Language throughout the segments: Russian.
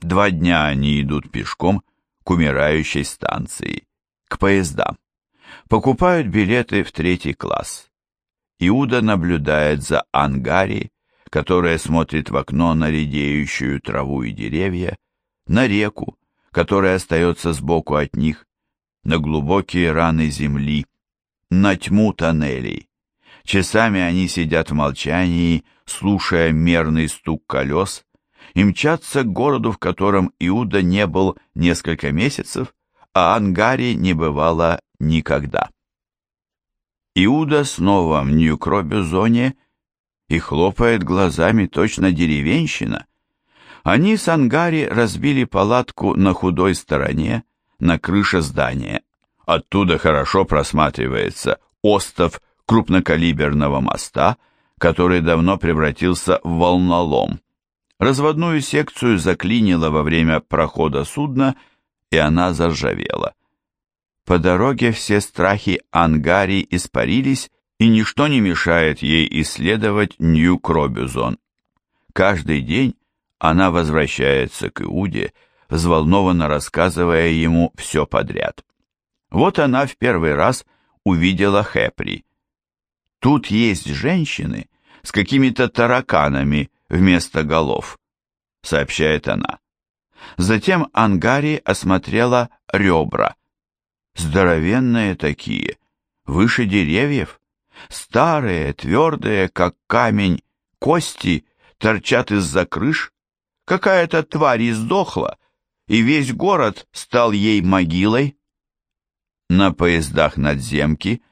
Два дня они идут пешком к умирающей станции, к поездам. Покупают билеты в третий класс. Иуда наблюдает за Ангари, которая смотрит в окно на редеющую траву и деревья, на реку, которая остается сбоку от них, на глубокие раны земли, на тьму тоннелей. Часами они сидят в молчании, слушая мерный стук колес, и мчатся к городу, в котором Иуда не был несколько месяцев, а Ангари не бывало никогда. Иуда снова в Нью-Кробюзоне и хлопает глазами точно деревенщина. Они с Ангари разбили палатку на худой стороне, на крыше здания. Оттуда хорошо просматривается остов крупнокалиберного моста, который давно превратился в волнолом. Разводную секцию заклинило во время прохода судна, и она заржавела. По дороге все страхи Ангари испарились, и ничто не мешает ей исследовать Нью-Кробюзон. Каждый день она возвращается к Иуде, взволнованно рассказывая ему все подряд. Вот она в первый раз увидела Хепри. Тут есть женщины с какими-то тараканами вместо голов, сообщает она. Затем Ангари осмотрела ребра. Здоровенные такие, выше деревьев. Старые, твердые, как камень, кости торчат из-за крыш. Какая-то тварь издохла, и весь город стал ей могилой. На поездах надземки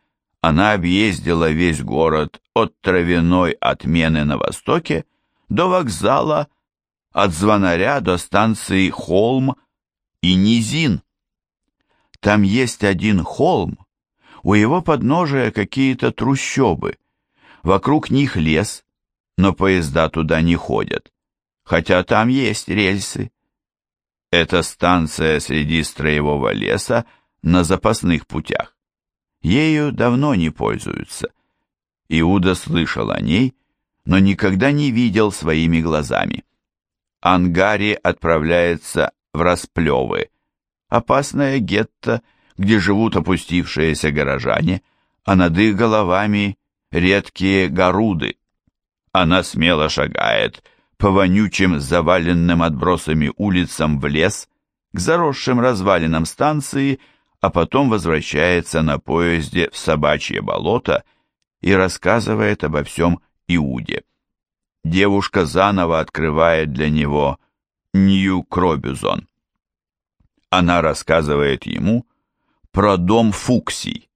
она объездила весь город от травяной отмены на востоке до вокзала, от звонаря до станции Холм и Низин. Там есть один холм, у его подножия какие-то трущобы, вокруг них лес, но поезда туда не ходят, хотя там есть рельсы. Это станция среди строевого леса на запасных путях. Ею давно не пользуются. Иуда слышал о ней, но никогда не видел своими глазами. Ангари отправляется в Расплевы, опасное гетто, где живут опустившиеся горожане, а над их головами редкие горуды. Она смело шагает по вонючим, заваленным отбросами улицам в лес, к заросшим развалинам станции, а потом возвращается на поезде в собачье болото и рассказывает обо всем Иуде. Девушка заново открывает для него Нью-Кробюзон. Она рассказывает ему про дом Фуксий,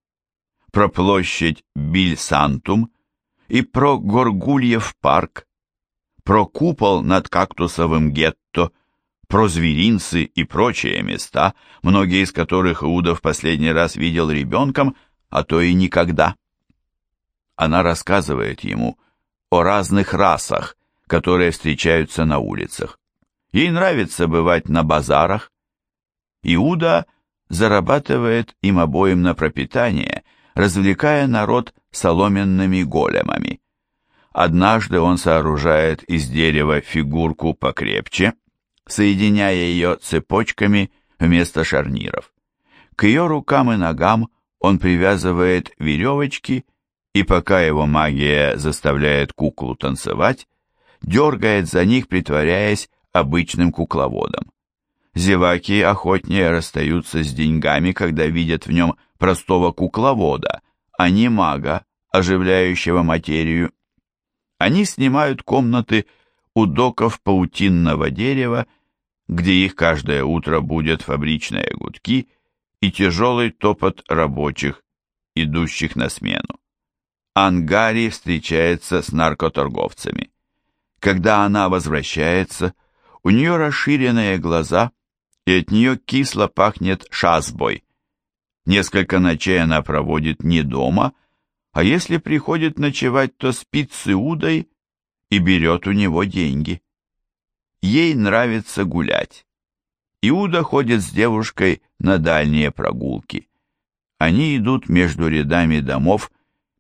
про площадь Бильсантум и про Горгульев парк, про купол над кактусовым гетто, про зверинцы и прочие места, многие из которых Иуда в последний раз видел ребенком, а то и никогда. Она рассказывает ему о разных расах, которые встречаются на улицах. Ей нравится бывать на базарах. Иуда зарабатывает им обоим на пропитание, развлекая народ соломенными големами. Однажды он сооружает из дерева фигурку покрепче, соединяя ее цепочками вместо шарниров. К ее рукам и ногам он привязывает веревочки, и пока его магия заставляет куклу танцевать, дергает за них, притворяясь обычным кукловодом. Зеваки охотнее расстаются с деньгами, когда видят в нем простого кукловода, а не мага, оживляющего материю. Они снимают комнаты у доков паутинного дерева, где их каждое утро будет фабричные гудки и тяжелый топот рабочих, идущих на смену. Ангари встречается с наркоторговцами. Когда она возвращается, у нее расширенные глаза, и от нее кисло пахнет шасбой. Несколько ночей она проводит не дома, а если приходит ночевать, то спит с Иудой и берет у него деньги. Ей нравится гулять. Иуда ходит с девушкой на дальние прогулки. Они идут между рядами домов,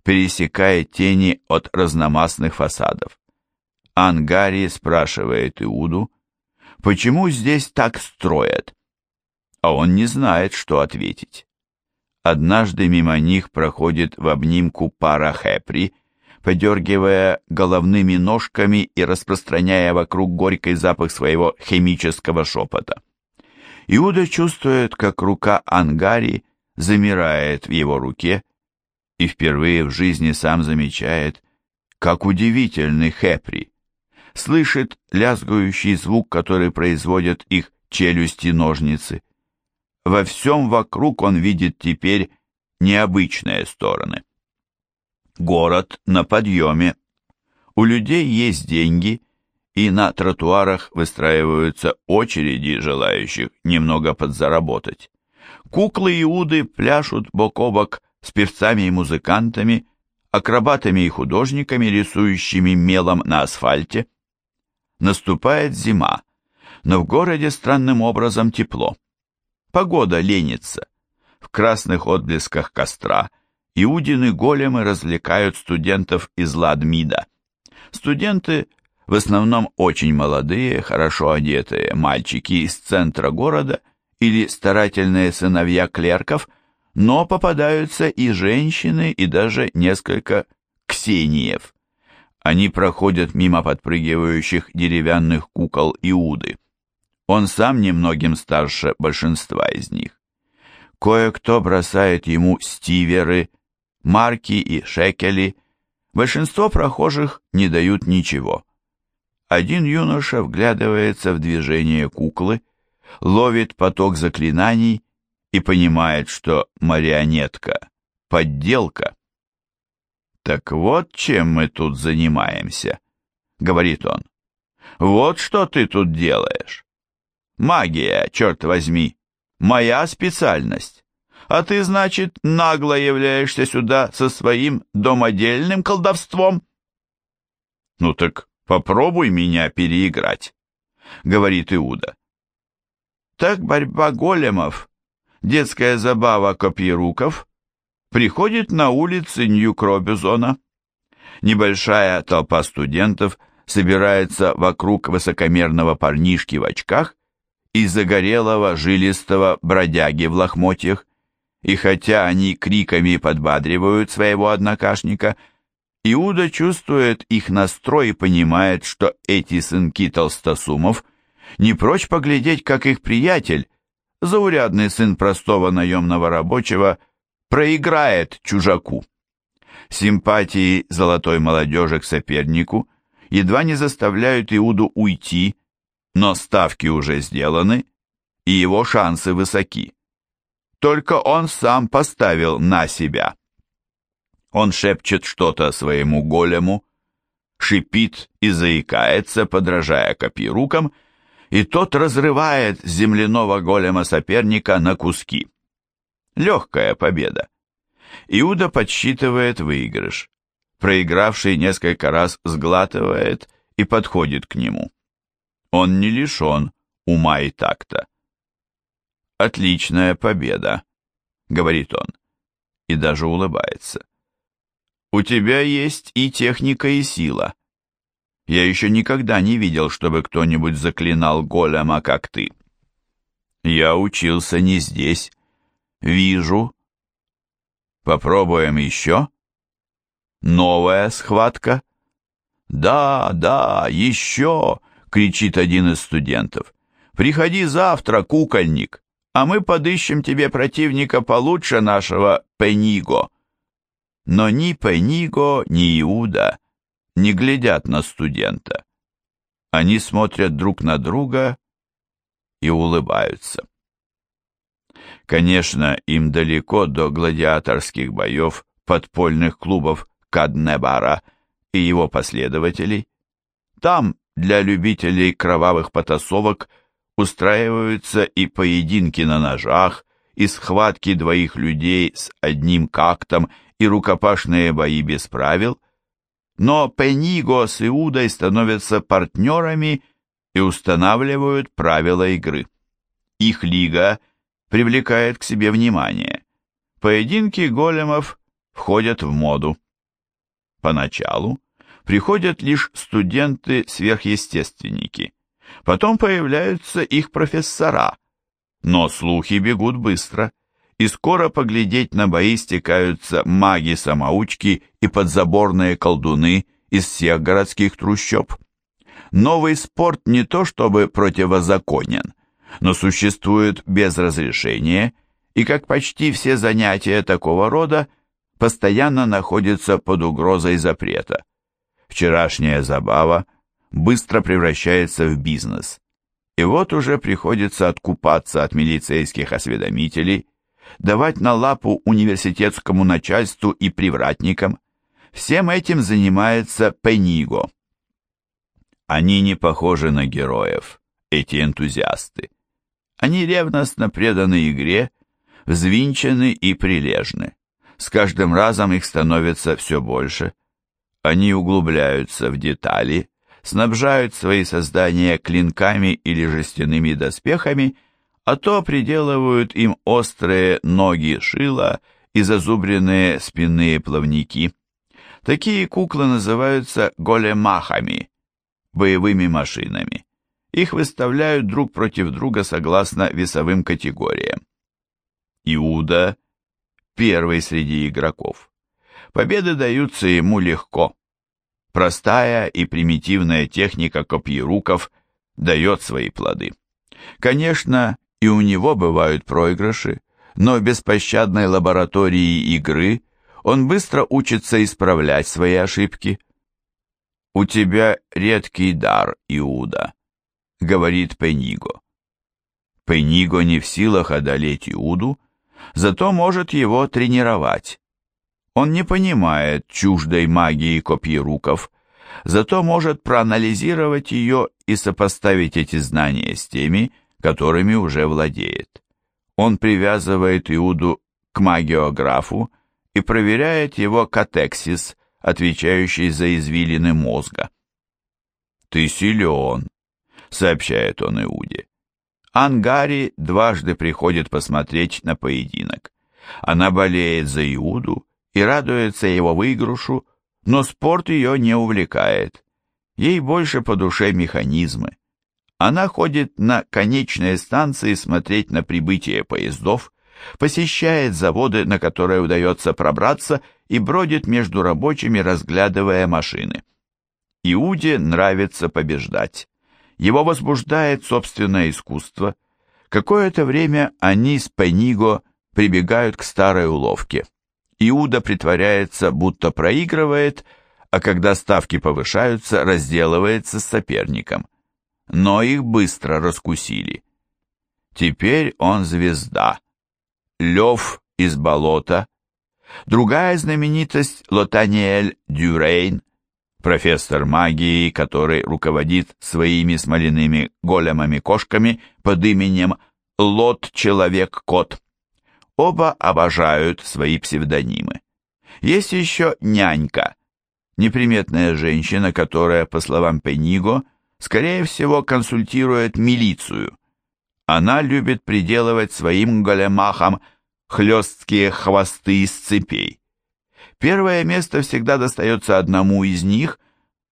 пересекая тени от разномастных фасадов. Ангари спрашивает Иуду, Почему здесь так строят? А он не знает, что ответить. Однажды мимо них проходит в обнимку пара хэпри, подергивая головными ножками и распространяя вокруг горький запах своего химического шепота. Иуда чувствует, как рука Ангари замирает в его руке, и впервые в жизни сам замечает, как удивительный Хепри. Слышит лязгающий звук, который производят их челюсти-ножницы. Во всем вокруг он видит теперь необычные стороны. Город на подъеме. У людей есть деньги, и на тротуарах выстраиваются очереди желающих немного подзаработать. Куклы Иуды пляшут бок о бок с певцами и музыкантами, акробатами и художниками, рисующими мелом на асфальте. Наступает зима, но в городе странным образом тепло. Погода ленится. В красных отблесках костра Иудины големы развлекают студентов из Ладмида. Студенты в основном очень молодые, хорошо одетые мальчики из центра города или старательные сыновья клерков, но попадаются и женщины, и даже несколько ксениев. Они проходят мимо подпрыгивающих деревянных кукол Иуды. Он сам немногим старше большинства из них. Кое-кто бросает ему стиверы, марки и шекели. Большинство прохожих не дают ничего. Один юноша вглядывается в движение куклы, ловит поток заклинаний и понимает, что марионетка — подделка. «Так вот чем мы тут занимаемся», — говорит он. «Вот что ты тут делаешь. Магия, черт возьми, моя специальность. А ты, значит, нагло являешься сюда со своим домодельным колдовством? Ну так попробуй меня переиграть, говорит Иуда. Так борьба големов, детская забава копьеруков, приходит на улицы Нью-Кробюзона. Небольшая толпа студентов собирается вокруг высокомерного парнишки в очках и загорелого жилистого бродяги в лохмотьях, и хотя они криками подбадривают своего однокашника, Иуда чувствует их настрой и понимает, что эти сынки толстосумов не прочь поглядеть, как их приятель, заурядный сын простого наемного рабочего, проиграет чужаку. Симпатии золотой молодежи к сопернику едва не заставляют Иуду уйти, но ставки уже сделаны, и его шансы высоки. Только он сам поставил на себя. Он шепчет что-то своему голему, шипит и заикается, подражая копирукам, и тот разрывает земляного голема соперника на куски. Легкая победа. Иуда подсчитывает выигрыш. Проигравший несколько раз сглатывает и подходит к нему. Он не лишен ума и такта. «Отличная победа», — говорит он, и даже улыбается. «У тебя есть и техника, и сила. Я еще никогда не видел, чтобы кто-нибудь заклинал голема, как ты. Я учился не здесь. Вижу. Попробуем еще? Новая схватка? Да, да, еще!» кричит один из студентов. «Приходи завтра, кукольник, а мы подыщем тебе противника получше нашего Пениго». Но ни Пениго, ни Иуда не глядят на студента. Они смотрят друг на друга и улыбаются. Конечно, им далеко до гладиаторских боев подпольных клубов Каднебара и его последователей. Там для любителей кровавых потасовок устраиваются и поединки на ножах, и схватки двоих людей с одним кактом, и рукопашные бои без правил. Но Пениго с Иудой становятся партнерами и устанавливают правила игры. Их лига привлекает к себе внимание. Поединки големов входят в моду. Поначалу приходят лишь студенты-сверхъестественники, Потом появляются их профессора, но слухи бегут быстро, и скоро поглядеть на бои стекаются маги-самоучки и подзаборные колдуны из всех городских трущоб. Новый спорт не то чтобы противозаконен, но существует без разрешения, и как почти все занятия такого рода, постоянно находится под угрозой запрета. Вчерашняя забава быстро превращается в бизнес. И вот уже приходится откупаться от милицейских осведомителей, давать на лапу университетскому начальству и привратникам. Всем этим занимается Пениго. Они не похожи на героев, эти энтузиасты. Они ревностно преданы игре, взвинчены и прилежны. С каждым разом их становится все больше. Они углубляются в детали, снабжают свои создания клинками или жестяными доспехами, а то приделывают им острые ноги шила и зазубренные спинные плавники. Такие куклы называются големахами, боевыми машинами. Их выставляют друг против друга согласно весовым категориям. Иуда – первый среди игроков. Победы даются ему легко. Простая и примитивная техника копьеруков дает свои плоды. Конечно, и у него бывают проигрыши, но в беспощадной лаборатории игры он быстро учится исправлять свои ошибки. «У тебя редкий дар, Иуда», — говорит Пениго. Пениго не в силах одолеть Иуду, зато может его тренировать. Он не понимает чуждой магии копьеруков, зато может проанализировать ее и сопоставить эти знания с теми, которыми уже владеет. Он привязывает Иуду к магиографу и проверяет его катексис, отвечающий за извилины мозга. «Ты силен», — сообщает он Иуде. Ангари дважды приходит посмотреть на поединок. Она болеет за Иуду и радуется его выигрышу, но спорт ее не увлекает. Ей больше по душе механизмы. Она ходит на конечные станции смотреть на прибытие поездов, посещает заводы, на которые удается пробраться, и бродит между рабочими, разглядывая машины. Иуде нравится побеждать. Его возбуждает собственное искусство. Какое-то время они с Пениго прибегают к старой уловке. Иуда притворяется, будто проигрывает, а когда ставки повышаются, разделывается с соперником. Но их быстро раскусили. Теперь он звезда. Лев из болота. Другая знаменитость Лотаниэль Дюрейн, профессор магии, который руководит своими смоляными големами-кошками под именем Лот-человек-кот. Оба обожают свои псевдонимы. Есть еще нянька, неприметная женщина, которая, по словам Пениго, скорее всего, консультирует милицию. Она любит приделывать своим големахам хлесткие хвосты из цепей. Первое место всегда достается одному из них,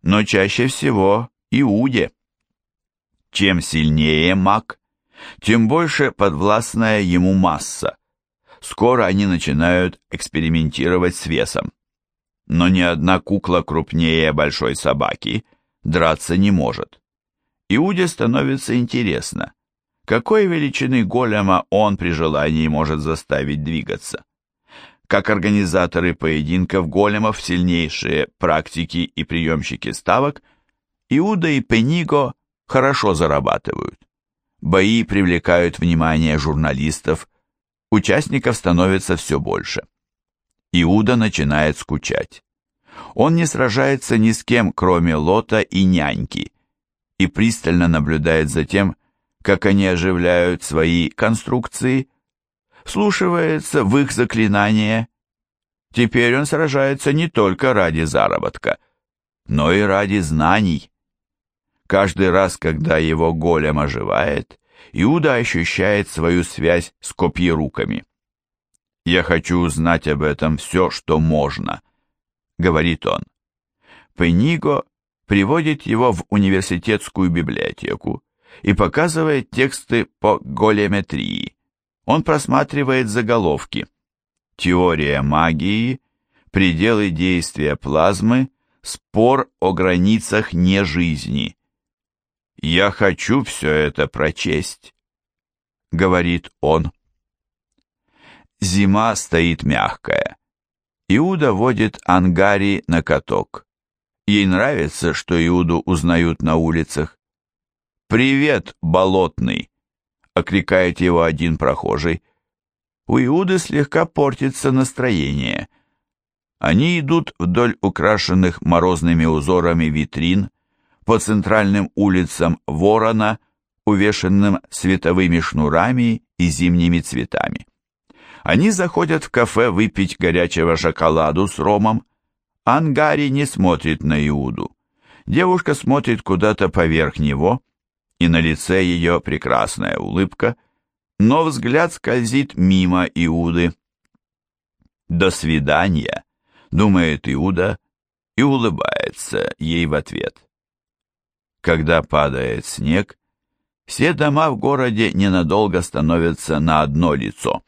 но чаще всего Иуде. Чем сильнее маг, тем больше подвластная ему масса. Скоро они начинают экспериментировать с весом. Но ни одна кукла крупнее большой собаки драться не может. Иуде становится интересно, какой величины голема он при желании может заставить двигаться. Как организаторы поединков големов, сильнейшие практики и приемщики ставок, Иуда и Пениго хорошо зарабатывают. Бои привлекают внимание журналистов, Участников становится все больше. Иуда начинает скучать. Он не сражается ни с кем, кроме Лота и няньки, и пристально наблюдает за тем, как они оживляют свои конструкции, слушается в их заклинания. Теперь он сражается не только ради заработка, но и ради знаний. Каждый раз, когда его голем оживает, Иуда ощущает свою связь с копьеруками. «Я хочу узнать об этом все, что можно», — говорит он. Пениго приводит его в университетскую библиотеку и показывает тексты по големетрии. Он просматривает заголовки. Теория магии, пределы действия плазмы, спор о границах нежизни. «Я хочу все это прочесть», — говорит он. Зима стоит мягкая. Иуда водит Ангари на каток. Ей нравится, что Иуду узнают на улицах. «Привет, болотный!» — окликает его один прохожий. У Иуды слегка портится настроение. Они идут вдоль украшенных морозными узорами витрин, по центральным улицам Ворона, увешанным световыми шнурами и зимними цветами. Они заходят в кафе выпить горячего шоколаду с ромом. Ангари не смотрит на Иуду. Девушка смотрит куда-то поверх него, и на лице ее прекрасная улыбка, но взгляд скользит мимо Иуды. «До свидания», — думает Иуда и улыбается ей в ответ. Когда падает снег, все дома в городе ненадолго становятся на одно лицо.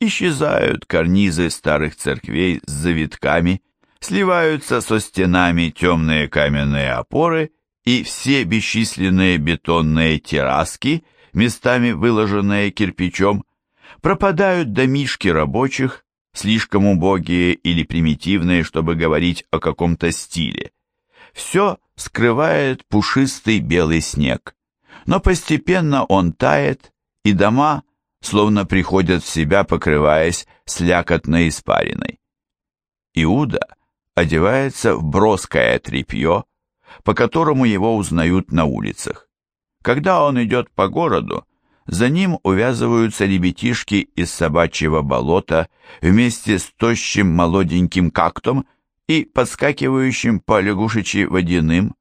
Исчезают карнизы старых церквей с завитками, сливаются со стенами темные каменные опоры и все бесчисленные бетонные терраски, местами выложенные кирпичом, пропадают домишки рабочих, слишком убогие или примитивные, чтобы говорить о каком-то стиле. Все скрывает пушистый белый снег, но постепенно он тает, и дома словно приходят в себя, покрываясь слякотной испариной. Иуда одевается в броское тряпье, по которому его узнают на улицах. Когда он идет по городу, за ним увязываются ребятишки из собачьего болота вместе с тощим молоденьким кактом и подскакивающим по лягушечи водяным,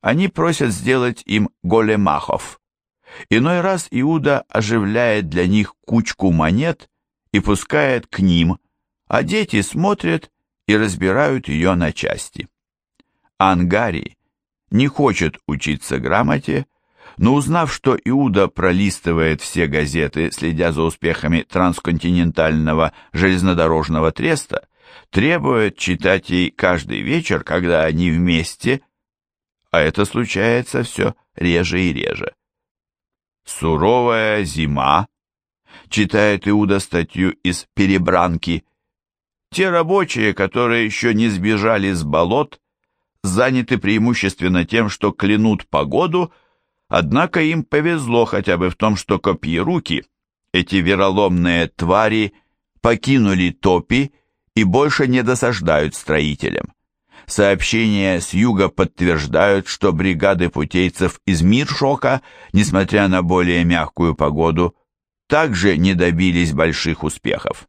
они просят сделать им големахов. Иной раз Иуда оживляет для них кучку монет и пускает к ним, а дети смотрят и разбирают ее на части. Ангари не хочет учиться грамоте, но узнав, что Иуда пролистывает все газеты, следя за успехами трансконтинентального железнодорожного треста, требует читать ей каждый вечер, когда они вместе, а это случается все реже и реже. «Суровая зима», читает Иуда статью из «Перебранки». Те рабочие, которые еще не сбежали с болот, заняты преимущественно тем, что клянут погоду, однако им повезло хотя бы в том, что копьеруки, эти вероломные твари, покинули топи и больше не досаждают строителям. Сообщения с юга подтверждают, что бригады путейцев из Миршока, несмотря на более мягкую погоду, также не добились больших успехов.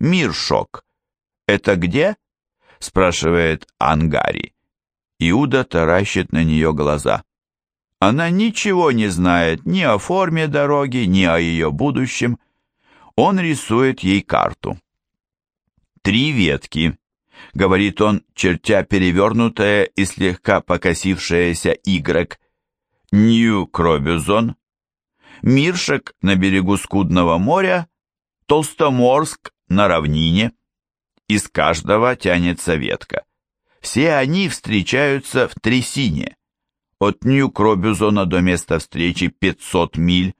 Миршок. Это где? спрашивает Ангари. Иуда таращит на нее глаза. Она ничего не знает ни о форме дороги, ни о ее будущем. Он рисует ей карту. Три ветки, говорит он, чертя перевернутое и слегка покосившееся Y. Нью-Кробюзон, Миршек на берегу Скудного моря, Толстоморск на равнине. Из каждого тянется ветка. Все они встречаются в трясине. От Нью-Кробюзона до места встречи 500 миль,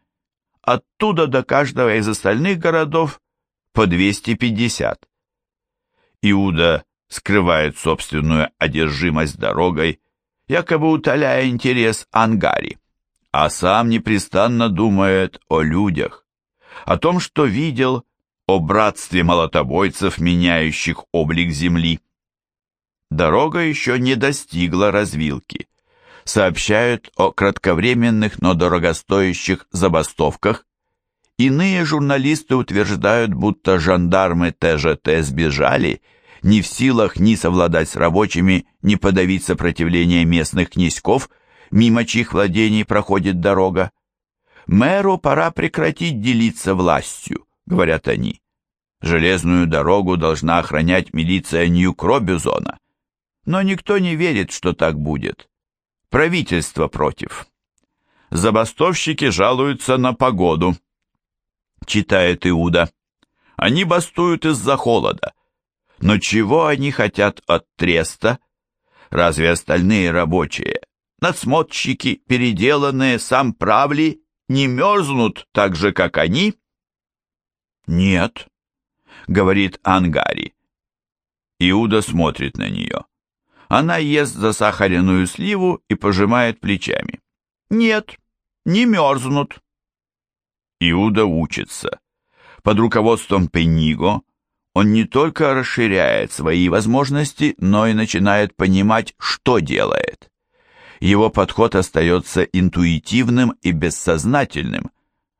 оттуда до каждого из остальных городов по 250. Иуда скрывает собственную одержимость дорогой, якобы утоляя интерес Ангари, а сам непрестанно думает о людях, о том, что видел, о братстве молотобойцев, меняющих облик земли. Дорога еще не достигла развилки. Сообщают о кратковременных, но дорогостоящих забастовках. Иные журналисты утверждают, будто жандармы ТЖТ сбежали – не в силах ни совладать с рабочими, ни подавить сопротивление местных князьков, мимо чьих владений проходит дорога. Мэру пора прекратить делиться властью, говорят они. Железную дорогу должна охранять милиция Нью-Кробюзона. Но никто не верит, что так будет. Правительство против. Забастовщики жалуются на погоду. Читает Иуда. Они бастуют из-за холода. Но чего они хотят от треста? Разве остальные рабочие, надсмотрщики, переделанные, сам правли, не мерзнут так же, как они? Нет, говорит Ангари. Иуда смотрит на нее. Она ест засахаренную сливу и пожимает плечами. Нет, не мерзнут. Иуда учится. Под руководством Пенниго он не только расширяет свои возможности, но и начинает понимать, что делает. Его подход остается интуитивным и бессознательным,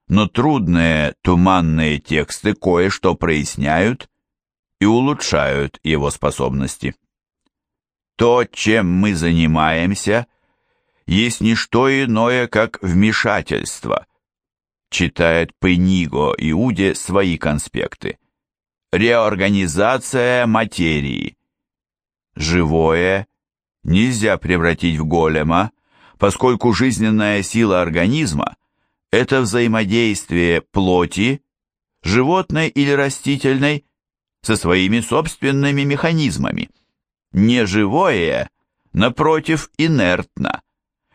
но трудные, туманные тексты кое-что проясняют и улучшают его способности. То, чем мы занимаемся, есть не что иное, как вмешательство, читает Пениго Иуде свои конспекты. Реорганизация материи. Живое нельзя превратить в голема, поскольку жизненная сила организма – это взаимодействие плоти, животной или растительной, со своими собственными механизмами. Неживое, напротив, инертно.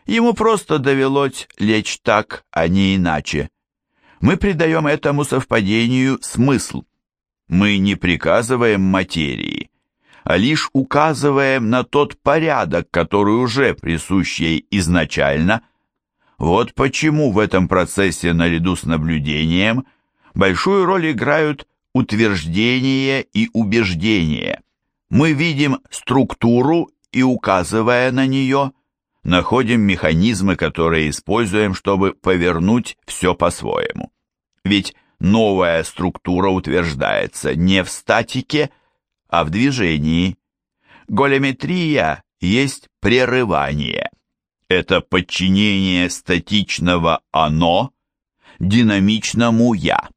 Ему просто довелось лечь так, а не иначе. Мы придаем этому совпадению смысл. Мы не приказываем материи, а лишь указываем на тот порядок, который уже присущ ей изначально. Вот почему в этом процессе наряду с наблюдением большую роль играют утверждение и убеждение. Мы видим структуру и, указывая на нее, находим механизмы, которые используем, чтобы повернуть все по-своему. Ведь новая структура утверждается не в статике, а в движении. Големетрия есть прерывание. Это подчинение статичного «оно» динамичному «я».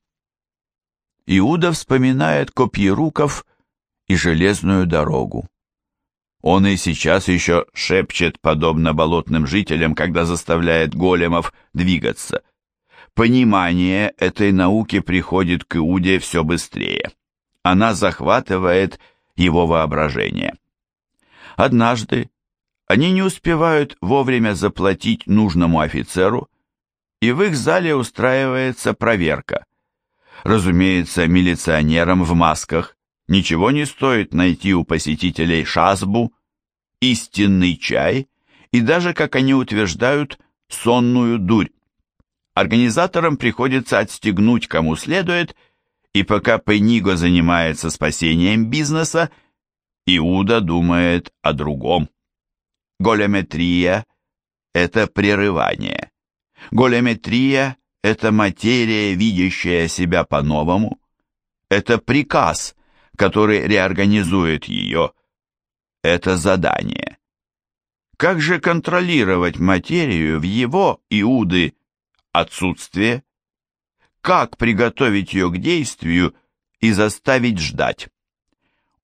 Иуда вспоминает Копьеруков и железную дорогу. Он и сейчас еще шепчет, подобно болотным жителям, когда заставляет големов двигаться. Понимание этой науки приходит к Иуде все быстрее. Она захватывает его воображение. Однажды они не успевают вовремя заплатить нужному офицеру, и в их зале устраивается проверка. Разумеется, милиционерам в масках ничего не стоит найти у посетителей шасбу, истинный чай и даже, как они утверждают, сонную дурь. Организаторам приходится отстегнуть кому следует, и пока Пениго занимается спасением бизнеса, Иуда думает о другом. Големетрия – это прерывание. Големетрия это материя, видящая себя по-новому. Это приказ, который реорганизует ее. Это задание. Как же контролировать материю в его, Иуды, отсутствие? Как приготовить ее к действию и заставить ждать?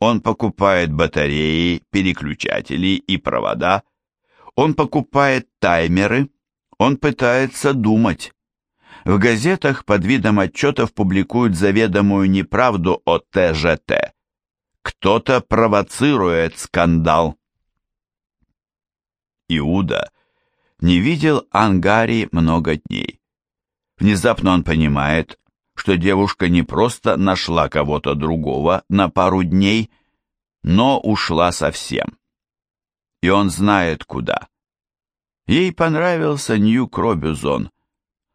Он покупает батареи, переключатели и провода. Он покупает таймеры. Он пытается думать. В газетах под видом отчетов публикуют заведомую неправду о ТЖТ. Кто-то провоцирует скандал. Иуда не видел Ангари много дней. Внезапно он понимает, что девушка не просто нашла кого-то другого на пару дней, но ушла совсем. И он знает куда. Ей понравился Нью-Кробюзон,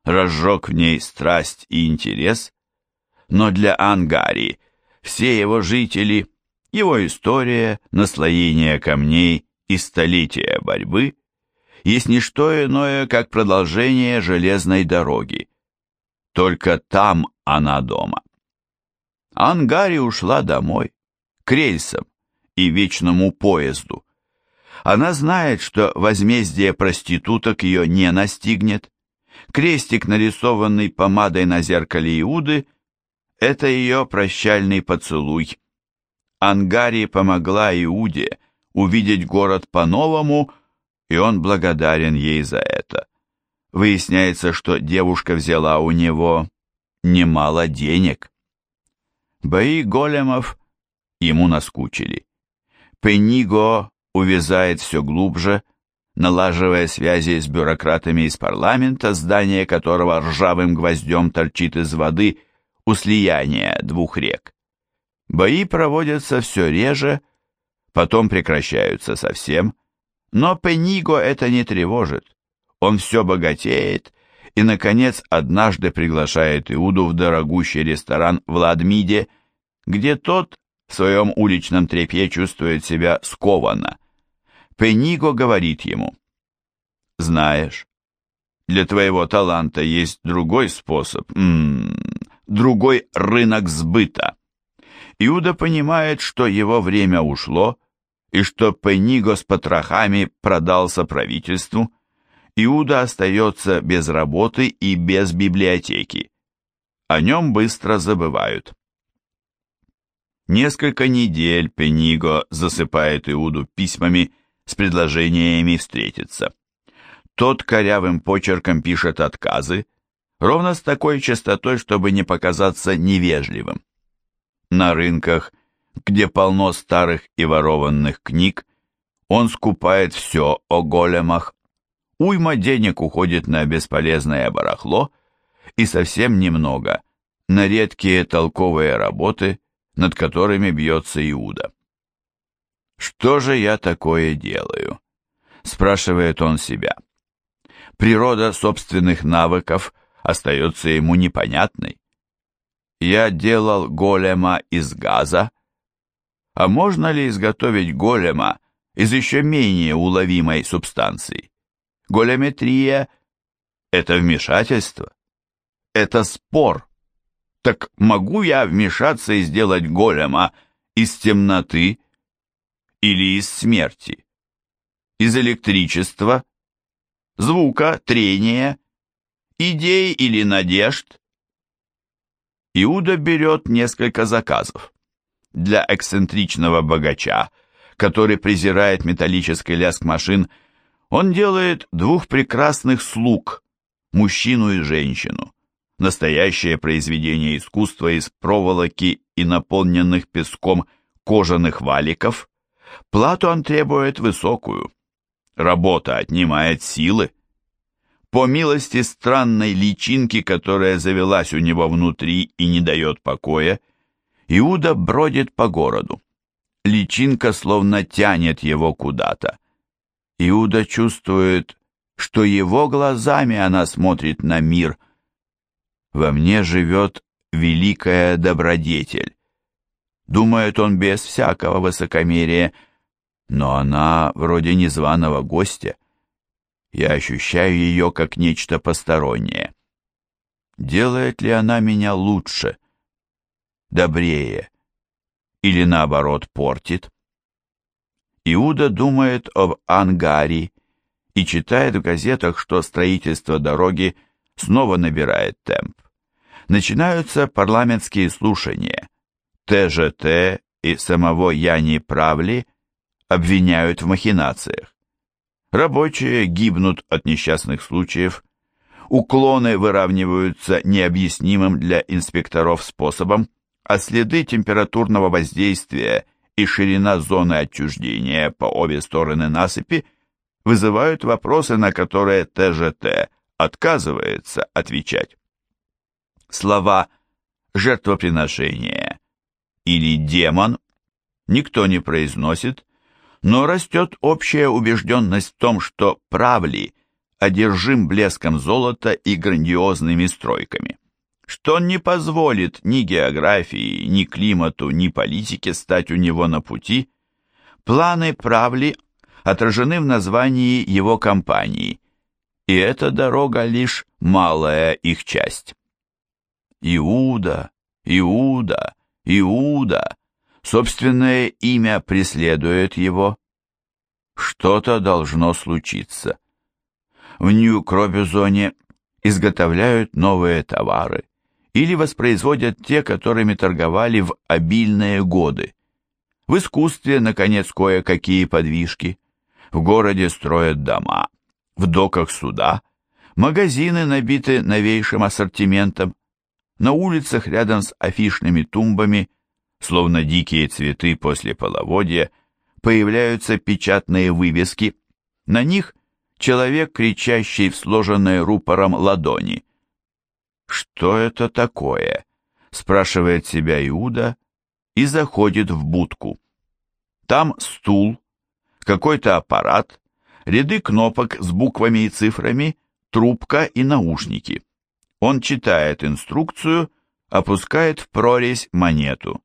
разжег в ней страсть и интерес, но для Ангари все его жители, его история, наслоение камней и столетия борьбы есть не что иное, как продолжение железной дороги. Только там она дома. Ангари ушла домой, к рельсам и вечному поезду. Она знает, что возмездие проституток ее не настигнет, Крестик, нарисованный помадой на зеркале Иуды, это ее прощальный поцелуй. Ангари помогла Иуде увидеть город по-новому, и он благодарен ей за это. Выясняется, что девушка взяла у него немало денег. Бои големов ему наскучили. Пениго увязает все глубже, налаживая связи с бюрократами из парламента, здание которого ржавым гвоздем торчит из воды у слияния двух рек. Бои проводятся все реже, потом прекращаются совсем, но Пениго это не тревожит. Он все богатеет и, наконец, однажды приглашает Иуду в дорогущий ресторан в Ладмиде, где тот в своем уличном трепье чувствует себя скованно. Пениго говорит ему, «Знаешь, для твоего таланта есть другой способ, м -м, другой рынок сбыта». Иуда понимает, что его время ушло, и что Пениго с потрохами продался правительству, Иуда остается без работы и без библиотеки. О нем быстро забывают. Несколько недель Пениго засыпает Иуду письмами с предложениями встретиться. Тот корявым почерком пишет отказы, ровно с такой частотой, чтобы не показаться невежливым. На рынках, где полно старых и ворованных книг, он скупает все о големах. Уйма денег уходит на бесполезное барахло и совсем немного на редкие толковые работы, над которыми бьется Иуда. «Что же я такое делаю?» – спрашивает он себя. Природа собственных навыков остается ему непонятной. Я делал голема из газа. А можно ли изготовить голема из еще менее уловимой субстанции? Големетрия – это вмешательство, это спор. Так могу я вмешаться и сделать голема из темноты или из смерти? Из электричества, звука, трения, идей или надежд? Иуда берет несколько заказов. Для эксцентричного богача, который презирает металлический лязг машин, он делает двух прекрасных слуг, мужчину и женщину. Настоящее произведение искусства из проволоки и наполненных песком кожаных валиков. Плату он требует высокую. Работа отнимает силы. По милости странной личинки, которая завелась у него внутри и не дает покоя, Иуда бродит по городу. Личинка словно тянет его куда-то. Иуда чувствует, что его глазами она смотрит на мир. Во мне живет великая добродетель. Думает он без всякого высокомерия, но она вроде незваного гостя. Я ощущаю ее как нечто постороннее. Делает ли она меня лучше, добрее, или наоборот портит? Иуда думает об Ангаре и читает в газетах, что строительство дороги снова набирает темп. Начинаются парламентские слушания. ТЖТ и самого Яни Правли обвиняют в махинациях. Рабочие гибнут от несчастных случаев, уклоны выравниваются необъяснимым для инспекторов способом, а следы температурного воздействия и ширина зоны отчуждения по обе стороны насыпи вызывают вопросы, на которые ТЖТ отказывается отвечать. Слова «жертвоприношение» или «демон» никто не произносит, но растет общая убежденность в том, что Правли одержим блеском золота и грандиозными стройками, что он не позволит ни географии, ни климату, ни политике стать у него на пути. Планы Правли отражены в названии его компании, и эта дорога лишь малая их часть. Иуда, Иуда, Иуда Собственное имя преследует его. Что-то должно случиться. В Нью-Кробюзоне изготовляют новые товары или воспроизводят те, которыми торговали в обильные годы. В искусстве, наконец, кое-какие подвижки. В городе строят дома, в доках суда, Магазины набиты новейшим ассортиментом. На улицах рядом с афишными тумбами, словно дикие цветы после половодья, появляются печатные вывески. На них человек, кричащий в сложенной рупором ладони. «Что это такое?» – спрашивает себя Иуда и заходит в будку. Там стул, какой-то аппарат, ряды кнопок с буквами и цифрами, трубка и наушники. Он читает инструкцию, опускает в прорезь монету.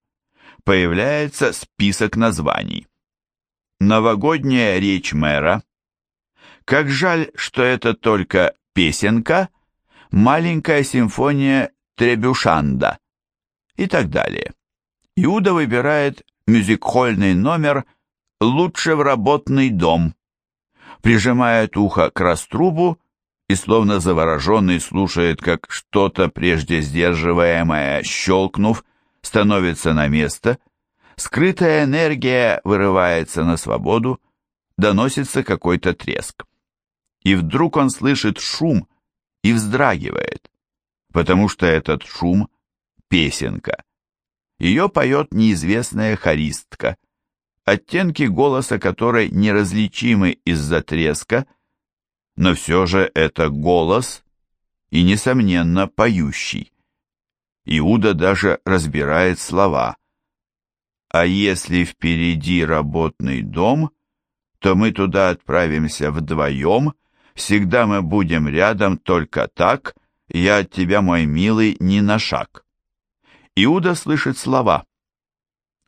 Появляется список названий. Новогодняя речь мэра. Как жаль, что это только песенка, маленькая симфония Требюшанда и так далее. Иуда выбирает мюзик-хольный номер «Лучше в работный дом», прижимает ухо к раструбу и, словно завороженный, слушает, как что-то, прежде сдерживаемое, щелкнув, становится на место, скрытая энергия вырывается на свободу, доносится какой-то треск. И вдруг он слышит шум и вздрагивает, потому что этот шум — песенка. Ее поет неизвестная хористка, оттенки голоса которой неразличимы из-за треска, но все же это голос и, несомненно, поющий. Иуда даже разбирает слова. «А если впереди работный дом, то мы туда отправимся вдвоем, всегда мы будем рядом только так, я от тебя, мой милый, ни на шаг». Иуда слышит слова.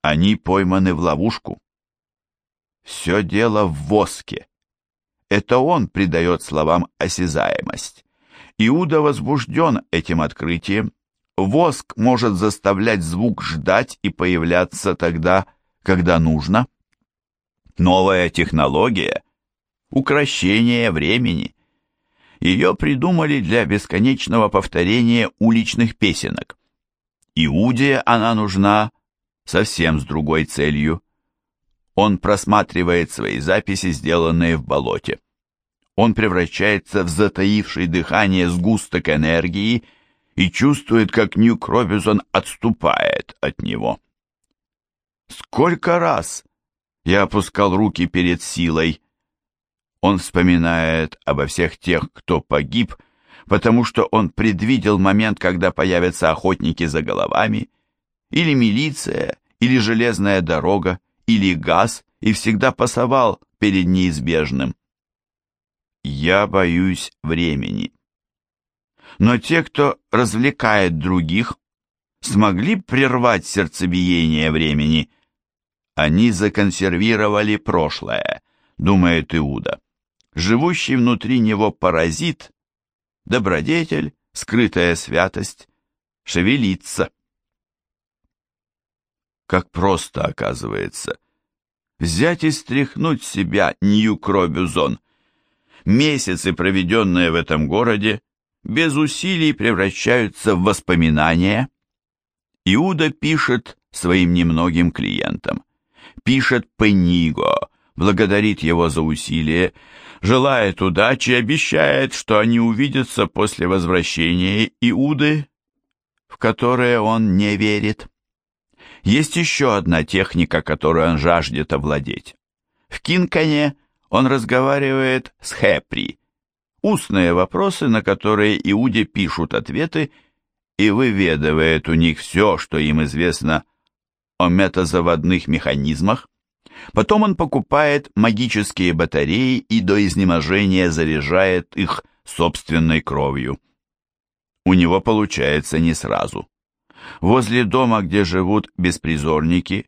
Они пойманы в ловушку. Все дело в воске. Это он придает словам осязаемость. Иуда возбужден этим открытием. Воск может заставлять звук ждать и появляться тогда, когда нужно. Новая технология – укращение времени. Ее придумали для бесконечного повторения уличных песенок. Иуде она нужна совсем с другой целью. Он просматривает свои записи, сделанные в болоте. Он превращается в затаивший дыхание сгусток энергии и чувствует, как Ньюк Робинсон отступает от него. Сколько раз я опускал руки перед силой. Он вспоминает обо всех тех, кто погиб, потому что он предвидел момент, когда появятся охотники за головами, или милиция, или железная дорога, или газ, и всегда пасовал перед неизбежным. Я боюсь времени. Но те, кто развлекает других, смогли прервать сердцебиение времени. Они законсервировали прошлое, думает Иуда. Живущий внутри него паразит добродетель, скрытая святость, шевелиться. Как просто, оказывается, взять и стряхнуть себя Нью-Кробюзон. Месяцы, проведенные в этом городе, без усилий превращаются в воспоминания. Иуда пишет своим немногим клиентам. Пишет Пениго, благодарит его за усилия, желает удачи и обещает, что они увидятся после возвращения Иуды, в которое он не верит. Есть еще одна техника, которую он жаждет овладеть. В Кинкане он разговаривает с Хепри. Устные вопросы, на которые Иуде пишут ответы, и выведывает у них все, что им известно о метазаводных механизмах, Потом он покупает магические батареи и до изнеможения заряжает их собственной кровью. У него получается не сразу. Возле дома, где живут беспризорники,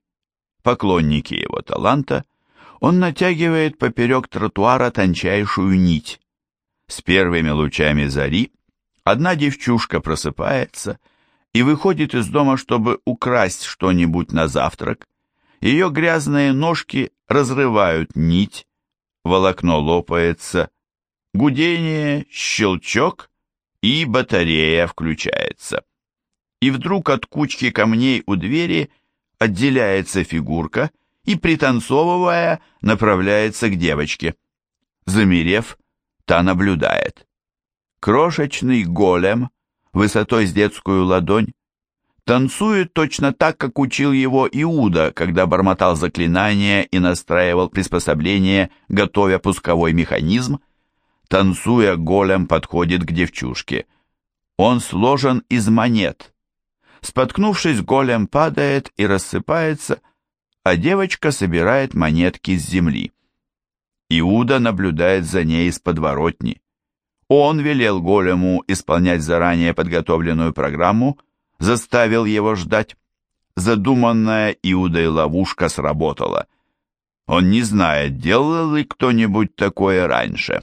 поклонники его таланта, он натягивает поперек тротуара тончайшую нить. С первыми лучами зари одна девчушка просыпается и выходит из дома, чтобы украсть что-нибудь на завтрак, ее грязные ножки разрывают нить, волокно лопается, гудение, щелчок, и батарея включается. И вдруг от кучки камней у двери отделяется фигурка и, пританцовывая, направляется к девочке. Замерев, та наблюдает. Крошечный голем, высотой с детскую ладонь, танцует точно так, как учил его Иуда, когда бормотал заклинания и настраивал приспособление, готовя пусковой механизм. Танцуя, голем подходит к девчушке. Он сложен из монет. Споткнувшись, голем падает и рассыпается, а девочка собирает монетки с земли. Иуда наблюдает за ней из подворотни. Он велел голему исполнять заранее подготовленную программу, заставил его ждать. Задуманная Иудой ловушка сработала. Он не знает, делал ли кто-нибудь такое раньше.